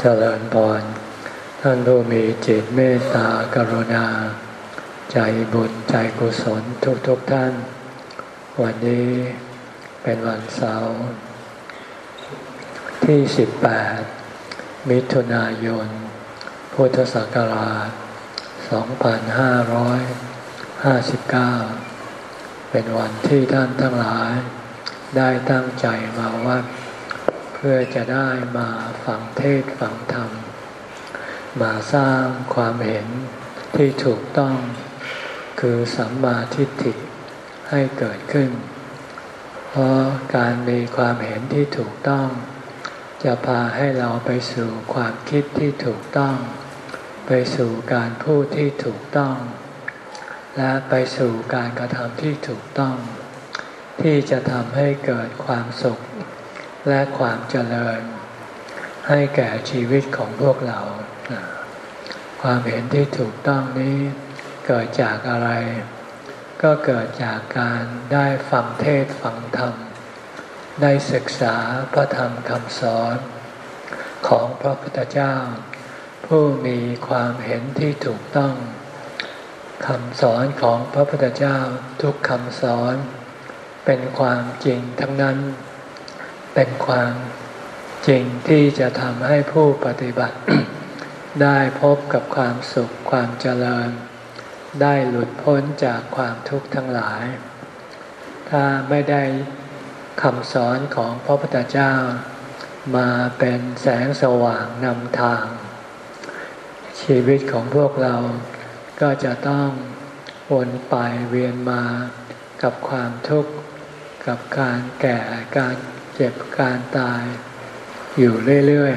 เจริญพรท่านผู้มีจิตเมตตากรุณา ใจบุญใจกุศลทุกทุกท่าน วันนี้เป็นวันเสาร์ที่ 18 มิถุนายน พุทธศักราช 2559 เป็นวันที่ท่านทั้งหลายได้ตั้งใจมาวัด พื่อจะได้มาฟังเทศฟังธรรม มาสร้างความเห็นที่ถูกต้อง คือสัมมาทิฏฐิให้เกิดขึ้น เพราะการมีความเห็นที่ถูกต้อง จะพาให้เราไปสู่ความคิดที่ถูกต้อง ไปสู่การพูดที่ถูกต้อง และไปสู่การกระทำที่ถูกต้อง ที่จะทำให้เกิดความสุข และความเจริญ ให้แก่ชีวิตของพวกเรา ความเห็นที่ถูกต้องนี้เกิดจากอะไร ก็เกิดจากการได้ฟังเทศฟังธรรม ได้ศึกษาพระธรรมคำสอนของพระพุทธเจ้า ผู้มีความเห็นที่ถูกต้องคำสอนของพระพุทธเจ้าทุกคำสอน เป็นความจริงทั้งนั้น เป็นความจริงที่จะทำให้ผู้ปฏิบัติ ได้พบกับความสุขความเจริญ ได้หลุดพ้นจากความทุกข์ทั้งหลาย ถ้าไม่ได้คำสอนของพระพุทธเจ้า มาเป็นแสงสว่างนำทาง ชีวิตของพวกเราก็จะต้องวนไปเวียนมากับความทุกข์กับการแก่การ เจ็บการตายอยู่เรื่อย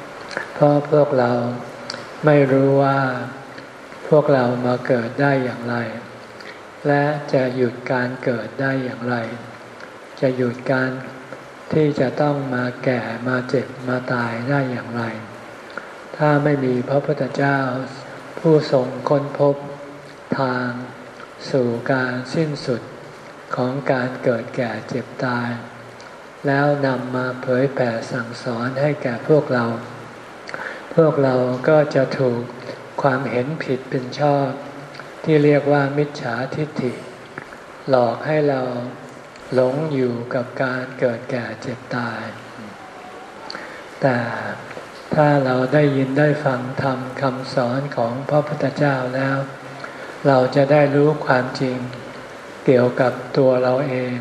ๆ เพราะพวกเราไม่รู้ว่าพวกเรามาเกิดได้อย่างไร และจะหยุดการเกิดได้อย่างไร จะหยุดการที่จะต้องมาแก่มาเจ็บมาตายได้อย่างไร ถ้าไม่มีพระพุทธเจ้า ผู้ทรงค้นพบทางสู่การสิ้นสุดของการเกิดแก่เจ็บตาย แล้วนำมาเผยแผ่สั่งสอนให้แก่พวกเรา พวกเราก็จะถูกความเห็นผิดเป็นชอบ ที่เรียกว่ามิจฉาทิฏฐิ หลอกให้เราหลงอยู่กับการเกิดแก่เจ็บตาย แต่ถ้าเราได้ยินได้ฟังธรรมคำสอนของพระพุทธเจ้าแล้ว เราจะได้รู้ความจริง เกี่ยวกับตัวเราเอง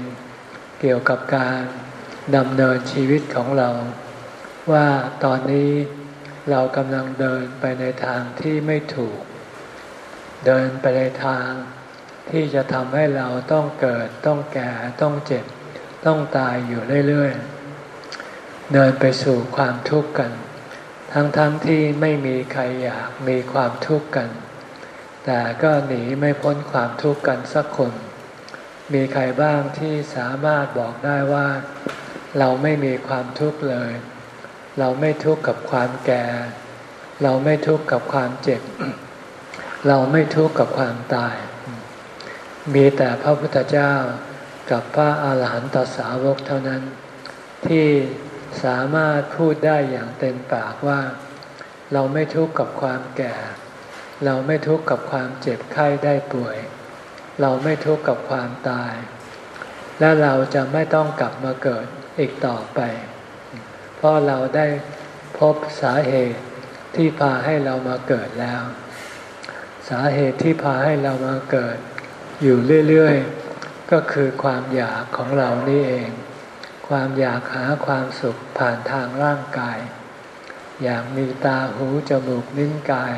เกี่ยวกับการ ดำเนินชีวิตของเรา ว่าตอนนี้เรากำลังเดินไปในทางที่ไม่ถูก เดินไปในทางที่จะทำให้เราต้องเกิดต้องแก่ต้องเจ็บ ต้องตายอยู่เรื่อยๆ เดินไปสู่ความทุกข์กัน ทั้งๆทที่ไม่มีใครอยากมีความทุกข์กัน แต่ก็หนีไม่พ้นความทุกข์กันสักคน มีใครบ้างที่สามารถบอกได้ว่า เราไม่มีความทุกข์เลย เราไม่ทุกข์กับความแก่ เราไม่ทุกข์กับความเจ็บ เราไม่ทุกข์กับความตาย มีแต่พระพุทธเจ้ากับพระอาหารหันตสาวกเท่านั้น ที่สามารถพูดได้อย่างเต็มปากว่า เราไม่ทุกข์กับความแก่ เราไม่ทุกข์กับความเจ็บไข้ได้ป่วย เราไม่ทุกข์กับความตาย และเราจะไม่ต้องกลับมาเกิด อีกต่อไป เพราะเราได้พบสาเหตุที่พาให้เรามาเกิดแล้ว สาเหตุที่พาให้เรามาเกิด อยู่เรื่อยๆ ก็คือความอยากของเรานี่เอง ความอยากหาความสุขผ่านทางร่างกาย อยากมีตาหูจมูกลิ้นกาย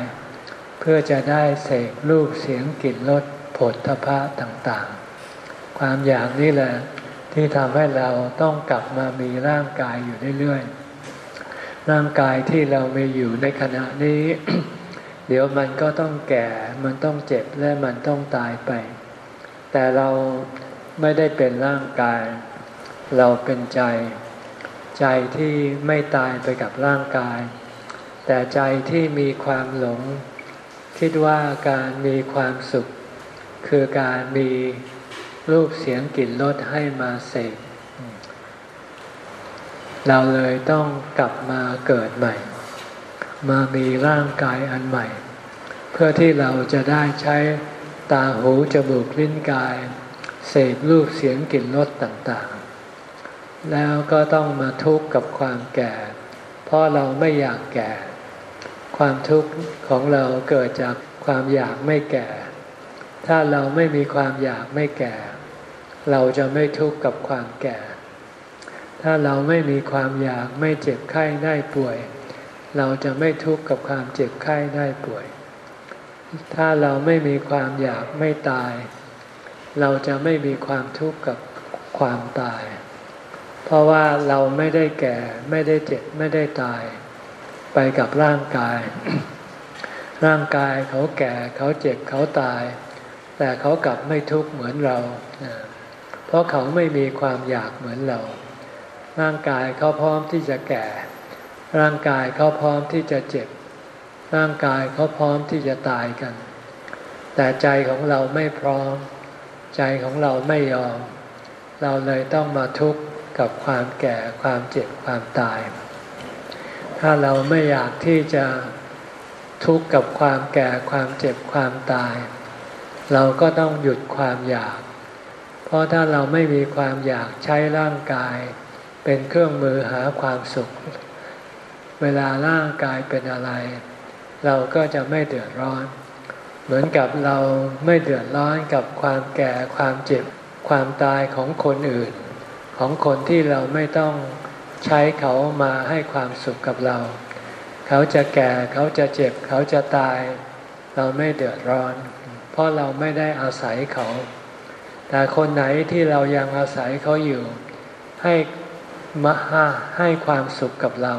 เพื่อจะได้เสกรูปเสียงกลิ่นรสผลทพะต่างๆ ความอยากนี่แหละ ที่ทำให้เราต้องกลับมามีร่างกายอยู่เรื่อยๆ ร่างกายที่เรามีอยู่ในขณะนี้ เดี๋ยวมันก็ต้องแก่ มันต้องเจ็บและมันต้องตายไป แต่เราไม่ได้เป็นร่างกาย เราเป็นใจ ใจที่ไม่ตายไปกับร่างกาย แต่ใจที่มีความหลง คิดว่าการมีความสุข คือการมี รูปเสียงกลิ่นรสให้มาเสกเราเลยต้องกลับมาเกิดใหม่ มามีร่างกายอันใหม่ เพื่อที่เราจะได้ใช้ตาหูจมูกลิ้นกาย เสพรูปเสียงกลิ่นรสต่างๆ แล้วก็ต้องมาทุกข์กับความแก่ เพราะเราไม่อยากแก่ ความทุกข์ของเราเกิดจากความอยากไม่แก่ ถ้าเราไม่มีความอยากไม่แก่ เราจะไม่ทุกข์กับความแก่ ถ้าเราไม่มีความอยากไม่เจ็บไข้ได้ป่วย เราจะไม่ทุกข์กับความเจ็บไข้ได้ป่วย ถ้าเราไม่มีความอยากไม่ตาย เราจะไม่มีความทุกข์กับความตาย เพราะว่าเราไม่ได้แก่ไม่ได้เจ็บไม่ได้ตาย ไปกับร่างกาย ร่างกายเขาแก่เขาเจ็บเขาตาย แต่เขากลับไม่ทุกข์เหมือนเรา เพราะเขาไม่มีความอยากเหมือนเรา ร่างกายเขาพร้อมที่จะแก่ ร่างกายเขาพร้อมที่จะเจ็บ ร่างกายเขาพร้อมที่จะตายกัน แต่ใจของเราไม่พร้อม ใจของเราไม่ยอม เราเลยต้องมาทุกข์กับความแก่ความเจ็บความตาย ถ้าเราไม่อยากที่จะทุกข์กับความแก่ความเจ็บความตาย เราก็ต้องหยุดความอยาก เพราะถ้าเราไม่มีความอยากใช้ร่างกาย เป็นเครื่องมือหาความสุข เวลาร่างกายเป็นอะไร เราก็จะไม่เดือดร้อน เหมือนกับเราไม่เดือดร้อนกับความแก่ความเจ็บ ความตายของคนอื่น ของคนที่เราไม่ต้องใช้เขามาให้ความสุขกับเรา เขาจะแก่เขาจะเจ็บ เขาจะตาย เราไม่เดือดร้อน เพราะเราไม่ได้อาศัยเขา แต่คนไหนที่เรายังอาศัยเขาอยู่ ให้มาให้ความสุขกับเรา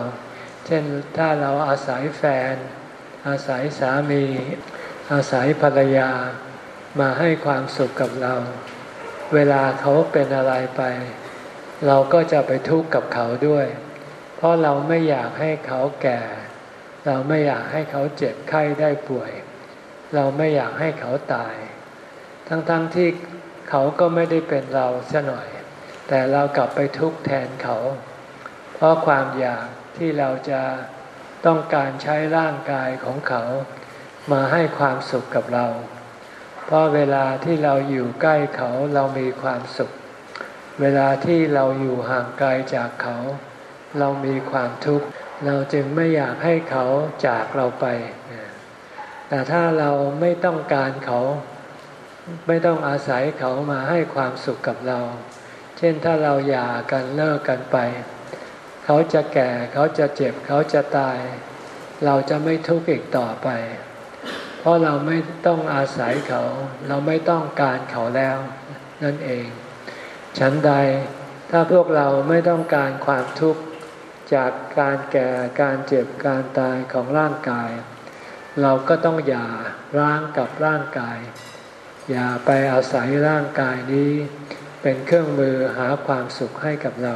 เช่นถ้าเราอาศัยแฟน อาศัยสามี อาศัยภรรยา มาให้ความสุขกับเรา เวลาเขาเป็นอะไรไป เราก็จะไปทุกข์กับเขาด้วย เพราะเราไม่อยากให้เขาแก่ เราไม่อยากให้เขาเจ็บไข้ได้ป่วย เราไม่อยากให้เขาตาย ทั้งๆทที่เขาก็ไม่ได้เป็นเราซะหน่อย แต่เรากลับไปทุกข์แทนเขา เพราะความอยากที่เราจะต้องการใช้ร่างกายของเขา มาให้ความสุขกับเรา เพราะเวลาที่เราอยู่ใกล้เขาเรามีความสุข เวลาที่เราอยู่ห่างไกลจากเขา เรามีความทุกข์ เราจึงไม่อยากให้เขาจากเราไป แต่ถ้าเราไม่ต้องการเขาไม่ต้องอาศัยเขามาให้ความสุขกับเรา เช่นถ้าเราหย่ากันเลิกกันไป เขาจะแก่เขาจะเจ็บเขาจะตาย เราจะไม่ทุกข์อีกต่อไป เพราะเราไม่ต้องอาศัยเขา เราไม่ต้องการเขาแล้ว นั่นเอง ฉันใดถ้าพวกเราไม่ต้องการความทุกข์จากการแก่การเจ็บการตายของร่างกาย เราก็ต้องอย่าร้างกับร่างกาย อย่าไปอาศัยร่างกายนี้ เป็นเครื่องมือหาความสุขให้กับเรา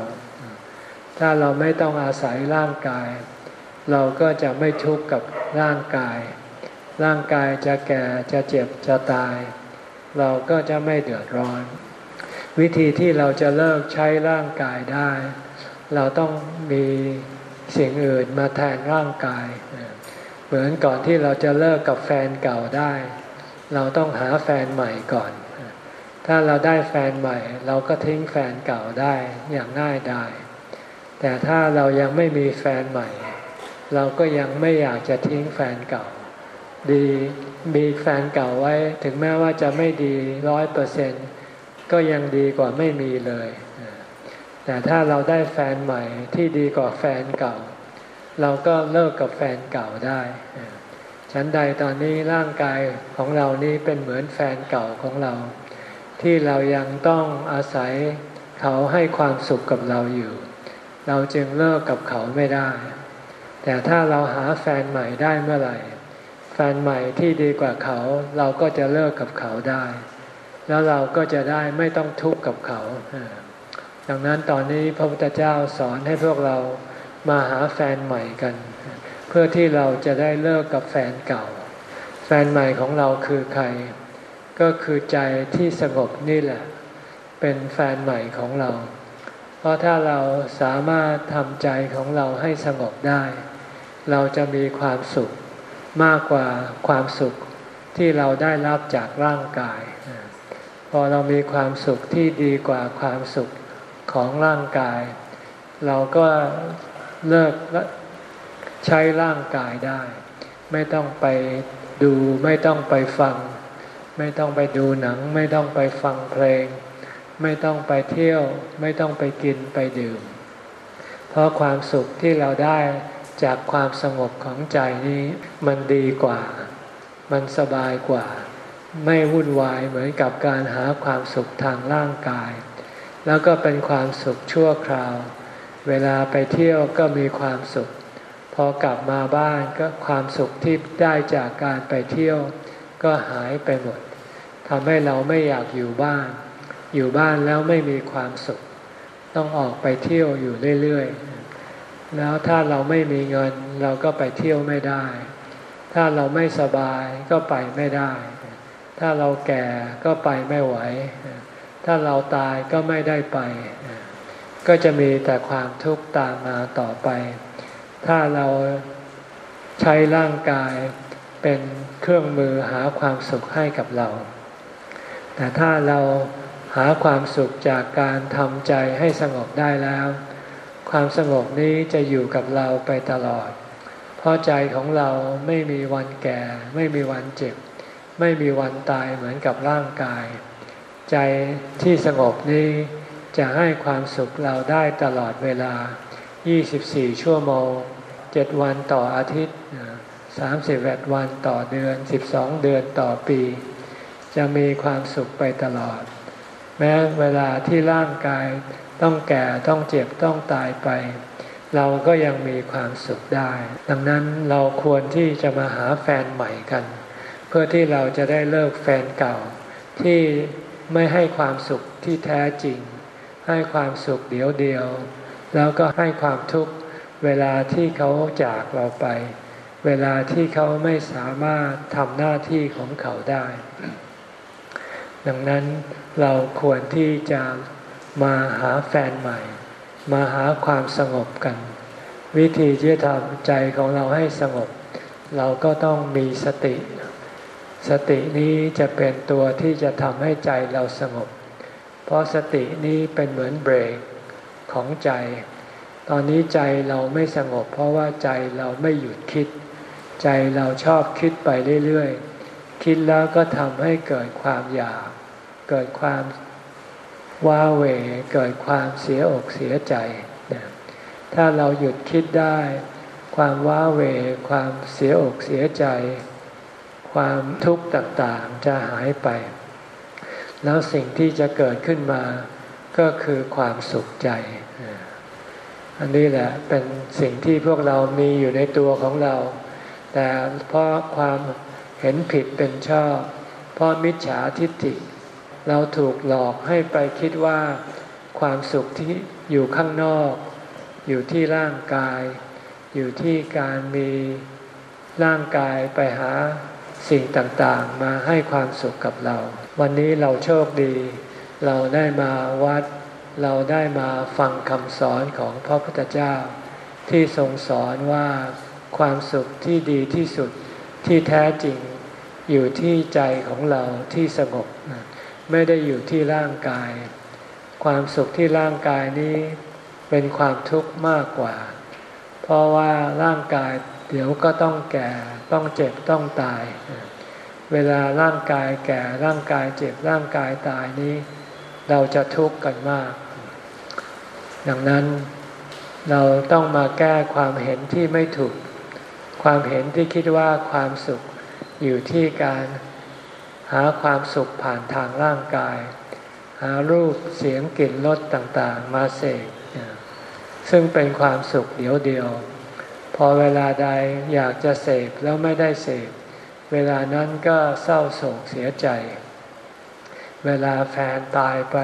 ถ้าเราไม่ต้องอาศัยร่างกาย เราก็จะไม่ทุกข์กับร่างกาย ร่างกายจะแก่จะเจ็บจะตาย เราก็จะไม่เดือดร้อน วิธีที่เราจะเลิกใช้ร่างกายได้ เราต้องมีสิ่งอื่นมาแทนร่างกายเเหมือนก่อนที่เราจะเลิกกับแฟนเก่าได้ เราต้องหาแฟนใหม่ก่อน ถ้าเราได้แฟนใหม่ เราก็ทิ้งแฟนเก่าได้อย่างง่ายได้แต่ถ้าเรายังไม่มีแฟนใหม่ เราก็ยังไม่อยากจะทิ้งแฟนเก่า ดีมีแฟนเก่าไว้ ถึงแม้ว่าจะไม่ดีร้อยเปอร์เซ็นก็ยังดีกว่าไม่มีเลย แต่ถ้าเราได้แฟนใหม่ที่ดีกว่าแฟนเก่า เราก็เลิกกับแฟนเก่าได้ฉันใดตอนนี้ร่างกายของเรานี้เป็นเหมือนแฟนเก่าของเรา ที่เรายังต้องอาศัยเขาให้ความสุขกับเราอยู่ เราจึงเลิกกับเขาไม่ได้ แต่ถ้าเราหาแฟนใหม่ได้เมื่อไหร่ แฟนใหม่ที่ดีกว่าเขา เราก็จะเลิกกับเขาได้ แล้วเราก็จะได้ไม่ต้องทุกข์กับเขา ดังนั้นตอนนี้พระพุทธเจ้าสอนให้พวกเรา มาหาแฟนใหม่กัน เพื่อที่เราจะได้เลิกกับแฟนเก่า แฟนใหม่ของเราคือใคร ก็คือใจที่สงบนี่แหละ เป็นแฟนใหม่ของเรา เพราะถ้าเราสามารถทำใจของเราให้สงบได้ เราจะมีความสุขมากกว่าความสุขที่เราได้รับจากร่างกาย พอเรามีความสุขที่ดีกว่าความสุขของร่างกาย เราก็ เลิกใช้ร่างกายได้ ไม่ต้องไปดูไม่ต้องไปฟัง ไม่ต้องไปดูหนัง ไม่ต้องไปฟังเพลง ไม่ต้องไปเที่ยว ไม่ต้องไปกินไปดื่ม เพราะความสุขที่เราได้จากความสงบของใจนี้มันดีกว่า มันสบายกว่า ไม่วุ่นวายเหมือนกับการหาความสุขทางร่างกาย แล้วก็เป็นความสุขชั่วคราว เวลาไปเที่ยวก็มีความสุข พอกลับมาบ้านก็ความสุขที่ได้จากการไปเที่ยว ก็หายไปหมดทำให้เราไม่อยากอยู่บ้าน อยู่บ้านแล้วไม่มีความสุข ต้องออกไปเที่ยวอยู่เรื่อยๆ แล้วถ้าเราไม่มีเงินเราก็ไปเที่ยวไม่ได้ ถ้าเราไม่สบายก็ไปไม่ได้ ถ้าเราแก่ก็ไปไม่ไหว ถ้าเราตายก็ไม่ได้ไป ก็จะมีแต่ความทุกข์ตามมาต่อไป ถ้าเราใช้ร่างกายเป็นเครื่องมือหาความสุขให้กับเรา แต่ถ้าเราหาความสุขจากการทำใจให้สงบได้แล้ว ความสงบนี้จะอยู่กับเราไปตลอด เพราะใจของเราไม่มีวันแก่ ไม่มีวันเจ็บ ไม่มีวันตายเหมือนกับร่างกาย ใจที่สงบนี้ จะให้ความสุขเราได้ตลอดเวลา 24 ชั่วโมง 7 วันต่ออาทิตย์ 31 วันต่อเดือน 12 เดือนต่อปี จะมีความสุขไปตลอด แม้เวลาที่ร่างกายต้องแก่ต้องเจ็บต้องตายไป เราก็ยังมีความสุขได้ ดังนั้นเราควรที่จะมาหาแฟนใหม่กัน เพื่อที่เราจะได้เลิกแฟนเก่า ที่ไม่ให้ความสุขที่แท้จริง ให้ความสุขเดียวเดียว แล้วก็ให้ความทุกข์เวลาที่เขาจากเราไป เวลาที่เขาไม่สามารถทำหน้าที่ของเขาได้ ดังนั้นเราควรที่จะมาหาแฟนใหม่ มาหาความสงบกัน วิธีที่จะทำใจของเราให้สงบ เราก็ต้องมีสติ สตินี้จะเป็นตัวที่จะทำให้ใจเราสงบ เพราะสตินี้เป็นเหมือนเบรกของใจ ตอนนี้ใจเราไม่สงบ เพราะว่าใจเราไม่หยุดคิด ใจเราชอบคิดไปเรื่อยๆ คิดแล้วก็ทำให้เกิดความอยาก เกิดความว้าเหวเกิดความเสียอกเสียใจ ถ้าเราหยุดคิดได้ ความว้าเหวความเสียอกเสียใจ ความทุกข์ต่างๆจะหายไป แล้วสิ่งที่จะเกิดขึ้นมาก็คือความสุขใจ อันนี้แหละเป็นสิ่งที่พวกเรามีอยู่ในตัวของเรา แต่เพราะความเห็นผิดเป็นชอบ เพราะมิจฉาทิฏฐิ เราถูกหลอกให้ไปคิดว่า ความสุขที่อยู่ข้างนอก อยู่ที่ร่างกาย อยู่ที่การมีร่างกายไปหา สิ่งต่างๆ มาให้ความสุขกับเรา วันนี้เราโชคดี เราได้มาวัด เราได้มาฟังคำสอนของพระพุทธเจ้า ที่ทรงสอนว่าความสุขที่ดีที่สุดที่แท้จริงอยู่ที่ใจของเราที่สงบไม่ได้อยู่ที่ร่างกาย ความสุขที่ร่างกายนี้เป็นความทุกข์มากกว่า เพราะว่าร่างกาย เดี๋ยวก็ต้องแก่ต้องเจ็บต้องตาย เวลาร่างกายแก่ร่างกายเจ็บร่างกายตายนี้ เราจะทุกข์กันมาก ดังนั้นเราต้องมาแก้ความเห็นที่ไม่ถูก ความเห็นที่คิดว่าความสุขอยู่ที่การหาความสุขผ่านทางร่างกาย หารูปเสียงกลิ่นรสต่างๆ มาเสกซึ่งเป็นความสุขเดียวเดียว อเวลาใดอยากจะเสพแล้วไม่ได้เสพ เวลานั้นก็เศร้าโศกเสียใจ เวลาแฟนตายไป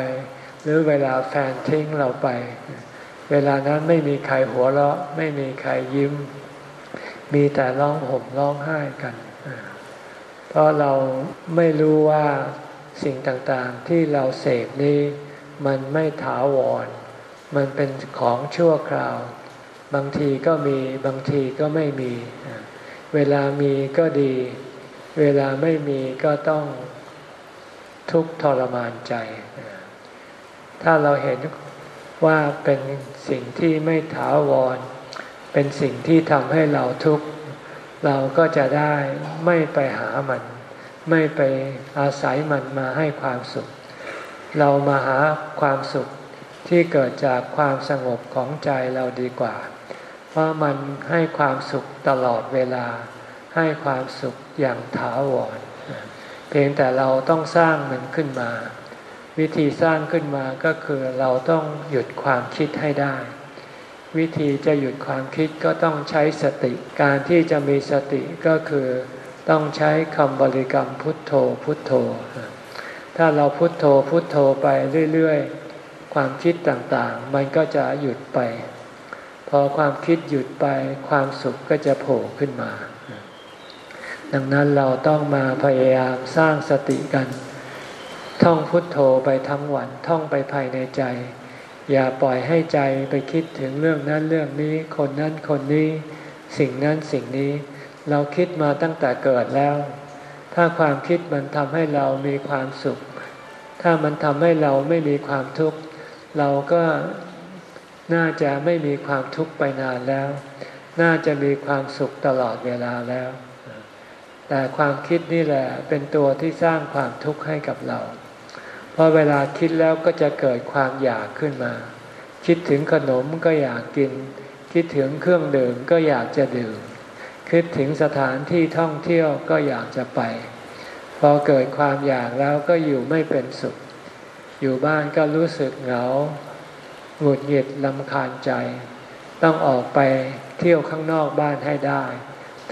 หรือเวลาแฟนทิ้งเราไป เวลานั้นไม่มีใครหัวเราะ ไม่มีใครยิ้ม มีแต่ร้องห่มร้องไห้กัน เพราะเราไม่รู้ว่าสิ่งต่างๆที่เราเสพนี้ มันไม่ถาวร มันเป็นของชั่วคราว บางทีก็มีบางทีก็ไม่มี เวลามีก็ดี เวลาไม่มีก็ต้องทุกข์ทรมานใจ ถ้าเราเห็นว่าเป็นสิ่งที่ไม่ถาวร เป็นสิ่งที่ทำให้เราทุกข์ เราก็จะได้ไม่ไปหามัน ไม่ไปอาศัยมันมาให้ความสุข เรามาหาความสุขที่เกิดจากความสงบของใจเราดีกว่า ราะมันให้ความสุขตลอดเวลา ให้ความสุขอย่างถาวร เพียงแต่เราต้องสร้างมันขึ้นมา วิธีสร้างขึ้นมาก็คือเราต้องหยุดความคิดให้ได้ วิธีจะหยุดความคิดก็ต้องใช้สติการที่จะมีสติก็คือต้องใช้คำบริกรรมพุทโธพุทโธ ถ้าเราพุทโธพุทโธไปเรื่อย ๆ ความคิดต่างๆ มันก็จะหยุดไป พอความคิดหยุดไปความสุขก็จะโผล่ขึ้นมา ดังนั้นเราต้องมาพยายามสร้างสติกัน ท่องพุทโธไปทั้งวันท่องไปภายในใจ อย่าปล่อยให้ใจไปคิดถึงเรื่องนั้นเรื่องนี้ คนนั้นคนนี้ สิ่งนั้นสิ่งนี้ เราคิดมาตั้งแต่เกิดแล้ว ถ้าความคิดมันทำให้เรามีความสุข ถ้ามันทำให้เราไม่มีความทุกข์เราก็ น่าจะไม่มีความทุกข์ไปนานแล้ว น่าจะมีความสุขตลอดเวลาแล้ว แต่ความคิดนี่แหละเป็นตัวที่สร้างความทุกข์ให้กับเรา เพราะเวลาคิดแล้วก็จะเกิดความอยากขึ้นมา คิดถึงขนมก็อยากกิน คิดถึงเครื่องดื่มก็อยากจะดื่ม คิดถึงสถานที่ท่องเที่ยวก็อยากจะไป พอเกิดความอยากแล้วก็อยู่ไม่เป็นสุข อยู่บ้านก็รู้สึกเหงา หงุดหงิดลำคาญใจ ต้องออกไปเที่ยวข้างนอกบ้านให้ได้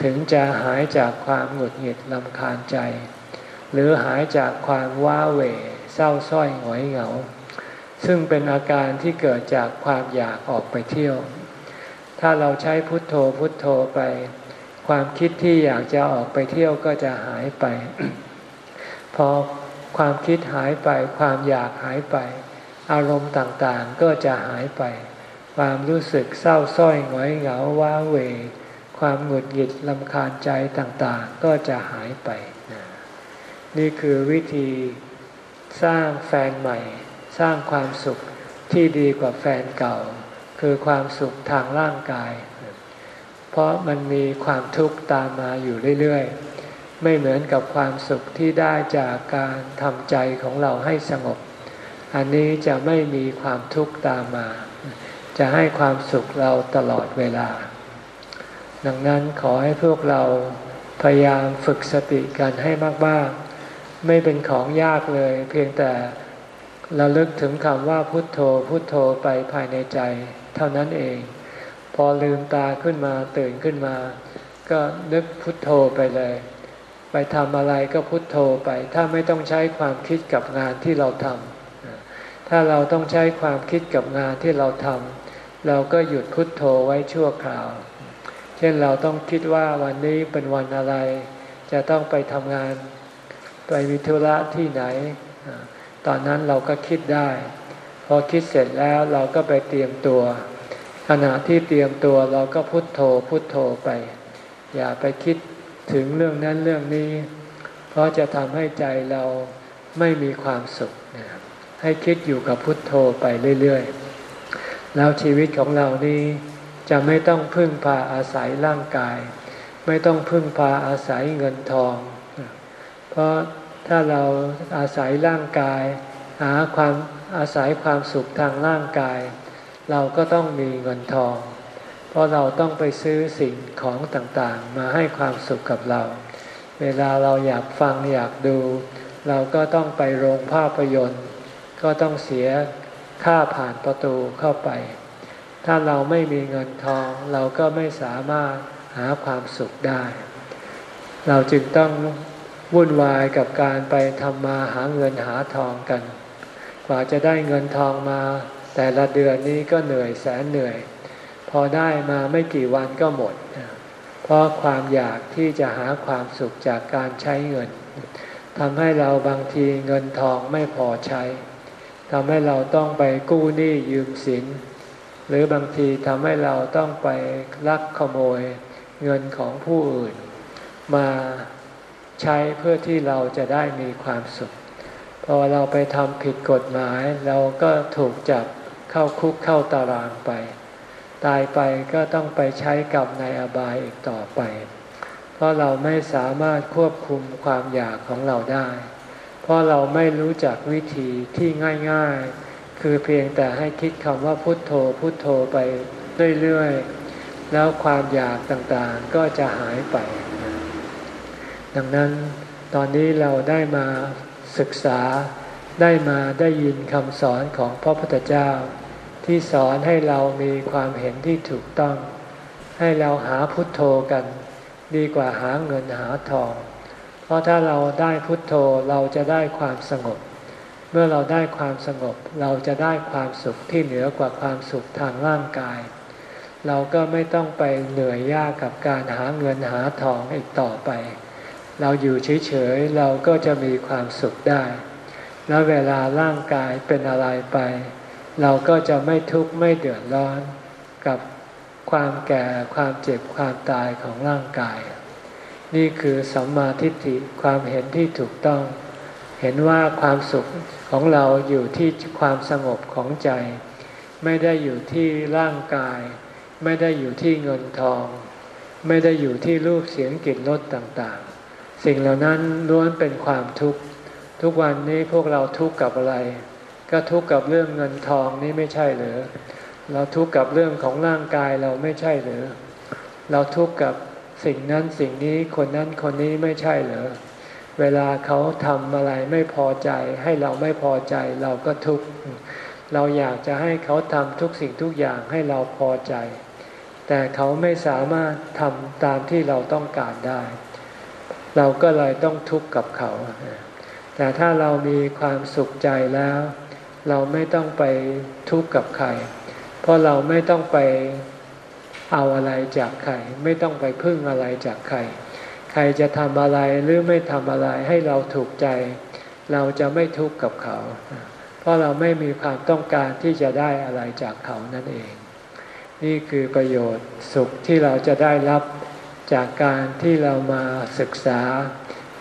ถึงจะหายจากความหงุดหงิดลำคาญใจ หรือหายจากความว้าเหวเศร้าส้อยหงอยเหงา ซึ่งเป็นอาการที่เกิดจากความอยากออกไปเที่ยว ถ้าเราใช้พุทโธพุทโธไป ความคิดที่อยากจะออกไปเที่ยวก็จะหายไป พอความคิดหายไปความอยากหายไป อารมณ์ต่างๆก็จะหายไป ความรู้สึกเศร้าส้อยหงอยเหงาว้าเหวความหงุดหงิดลำคาญใจต่างๆ ก็จะหายไป นี่คือวิธีสร้างแฟนใหม่ สร้างความสุขที่ดีกว่าแฟนเก่า คือความสุขทางร่างกาย เพราะมันมีความทุกข์ตามมาอยู่เรื่อยๆ ไม่เหมือนกับความสุขที่ได้จากการทำใจของเราให้สงบ อันนี้จะไม่มีความทุกข์ตามมา จะให้ความสุขเราตลอดเวลา ดังนั้นขอให้พวกเราพยายามฝึกสติกันให้มากๆ ไม่เป็นของยากเลย เพียงแต่ราลึกถึงคำว่าพุทโธพุทโธไปภายในใจ เท่านั้นเอง พอลืมตาขึ้นมาตื่นขึ้นมา ก็นึกพุทโธไปเลย ไปทำอะไรก็พุทโธไป ถ้าไม่ต้องใช้ความคิดกับงานที่เราทำ ถ้าเราต้องใช้ความคิดกับงานที่เราทำเราก็หยุดพุทโธไว้ชั่วคราว เช่นเราต้องคิดว่าวันนี้เป็นวันอะไร จะต้องไปทำงาน ไปวิทุระที่ไหน ตอนนั้นเราก็คิดได้ พอคิดเสร็จแล้วเราก็ไปเตรียมตัว ขณะที่เตรียมตัวเราก็พุทโธพุทโธไป อย่าไปคิดถึงเรื่องนั้นเรื่องนี้ เพราะจะทำให้ใจเราไม่มีความสุข ให้คิดอยู่กับพุทโธไปเรื่อยๆ แล้วชีวิตของเรานี้จะไม่ต้องพึ่งพาอาศัยร่างกาย ไม่ต้องพึ่งพาอาศัยเงินทอง เพราะถ้าเราอาศัยร่างกาย หาความอาศัยความสุขทางร่างกาย เราก็ต้องมีเงินทอง เพราะเราต้องไปซื้อสิ่งของต่างๆ มาให้ความสุขกับเรา เวลาเราอยากฟังอยากดู เราก็ต้องไปโรงภาพยนตร์ ก็ต้องเสียค่าผ่านประตูเข้าไป ถ้าเราไม่มีเงินทอง เราก็ไม่สามารถหาความสุขได้ เราจึงต้องวุ่นวายกับการไปทำมาหาเงินหาทองกัน กว่าจะได้เงินทองมา แต่ละเดือนนี้ก็เหนื่อยแสนเหนื่อย พอได้มาไม่กี่วันก็หมด เพราะความอยากที่จะหาความสุขจากการใช้เงินทำให้เราบางทีเงินทองไม่พอใช้ ทำให้เราต้องไปกู้หนี้ยืมสิน หรือบางทีทำให้เราต้องไปลักขโมยเงินของผู้อื่น มาใช้เพื่อที่เราจะได้มีความสุข พอเราไปทำผิดกฎหมาย เราก็ถูกจับเข้าคุกเข้าตารางไป ตายไปก็ต้องไปใช้กับในอบายอีกต่อไป เพราะเราไม่สามารถควบคุมความอยากของเราได้ เพราะเราไม่รู้จักวิธีที่ง่าย ๆ คือเพียงแต่ให้คิดคำว่าพุทโธพุทโธไปเรื่อยๆ แล้วความอยากต่างๆก็จะหายไป ดังนั้นตอนนี้เราได้มาศึกษาได้มาได้ยินคำสอนของพระพุทธเจ้า ที่สอนให้เรามีความเห็นที่ถูกต้อง ให้เราหาพุทโธกัน ดีกว่าหาเงินหาทอง เพราะถ้าเราได้พุทโธเราจะได้ความสงบ เมื่อเราได้ความสงบ เราจะได้ความสุขที่เหนือกว่าความสุขทางร่างกาย เราก็ไม่ต้องไปเหนื่อยยากกับการหาเงินหาทองอีกต่อไป เราอยู่เฉยๆเราก็จะมีความสุขได้ แล้วเวลาร่างกายเป็นอะไรไป เราก็จะไม่ทุกข์ไม่เดือดร้อนกับความแก่ความเจ็บความตายของร่างกาย นี่คือสัมมาทิฏฐิความเห็นที่ถูกต้อง เห็นว่าความสุขของเราอยู่ที่ความสงบของใจ ไม่ได้อยู่ที่ร่างกาย ไม่ได้อยู่ที่เงินทอง ไม่ได้อยู่ที่รูปเสียงกลิ่นรสต่างๆ สิ่งเหล่านั้นล้วนเป็นความทุกข์ทุกวันนี้พวกเราทุกข์กับอะไร ก็ทุกข์กับเรื่องเงินทองนี่ไม่ใช่หรือเราทุกข์กับเรื่องของร่างกายเราไม่ใช่หรือเราทุกข์กับ สิ่งนั้นสิ่งนี้คนนั้นคนนี้ไม่ใช่เหรอเวลาเขาทำอะไรไม่พอใจ ให้เราไม่พอใจเราก็ทุกข์เราอยากจะให้เขาทำทุกสิ่งทุกอย่างให้เราพอใจ แต่เขาไม่สามารถทำตามที่เราต้องการได้ เราก็เลยต้องทุกข์กับเขา แต่ถ้าเรามีความสุขใจแล้ว เราไม่ต้องไปทุกข์กับใคร เพราะเราไม่ต้องไป เอาอะไรจากใคร ไม่ต้องไปพึ่งอะไรจากใคร ใครจะทำอะไรหรือไม่ทำอะไรให้เราถูกใจ เราจะไม่ทุกข์กับเขา เพราะเราไม่มีความต้องการที่จะได้อะไรจากเขานั่นเอง นี่คือประโยชน์สุขที่เราจะได้รับจากการที่เรามาศึกษา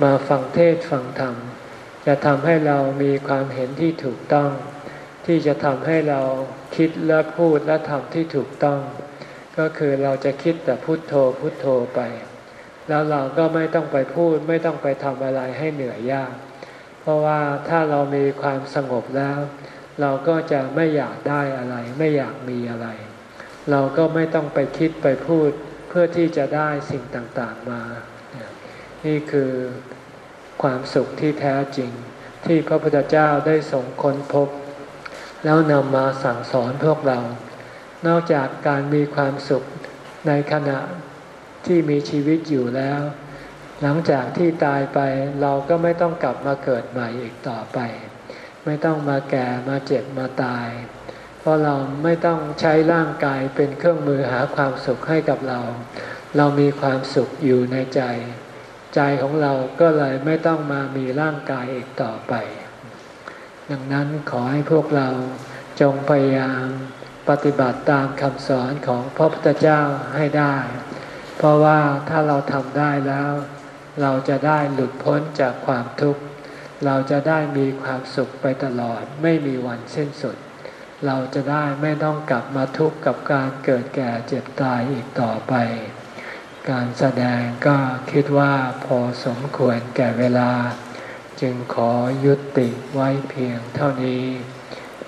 มาฟังเทศฟังธรรม จะทำให้เรามีความเห็นที่ถูกต้อง ที่จะทำให้เราคิดและพูดและทำที่ถูกต้อง ก็คือเราจะคิดแต่พุโทโธพุโทโธไป แล้วเราก็ไม่ต้องไปพูด ไม่ต้องไปทำอะไรให้เหนื่อยยาก เพราะว่าถ้าเรามีความสงบแล้ว เราก็จะไม่อยากได้อะไร ไม่อยากมีอะไร เราก็ไม่ต้องไปคิดไปพูดเพื่อที่จะได้สิ่งต่างๆมา นี่คือความสุขที่แท้จริง ที่พระพุทธเจ้าได้ส่งค้นพบ แล้วนำมาสั่งสอนพวกเรา นอกจากการมีความสุขในขณะที่มีชีวิตอยู่แล้ว หลังจากที่ตายไปเราก็ไม่ต้องกลับมาเกิดใหม่อีกต่อไป ไม่ต้องมาแก่มาเจ็บมาตาย เพราะเราไม่ต้องใช้ร่างกายเป็นเครื่องมือหาความสุขให้กับเรา เรามีความสุขอยู่ในใจ ใจของเราก็เลยไม่ต้องมามีร่างกายอีกต่อไป ดังนั้นขอให้พวกเราจงพยายาม ปฏิบัติตามคำสอนของพระพุทธเจ้าให้ได้ เพราะว่าถ้าเราทำได้แล้ว เราจะได้หลุดพ้นจากความทุกข์ เราจะได้มีความสุขไปตลอดไม่มีวันสิ้นสุด เราจะได้ไม่ต้องกลับมาทุกข์กับการเกิดแก่เจ็บตายอีกต่อไป การแสดงก็คิดว่าพอสมควรแก่เวลา จึงขอยุติไว้เพียงเท่านี้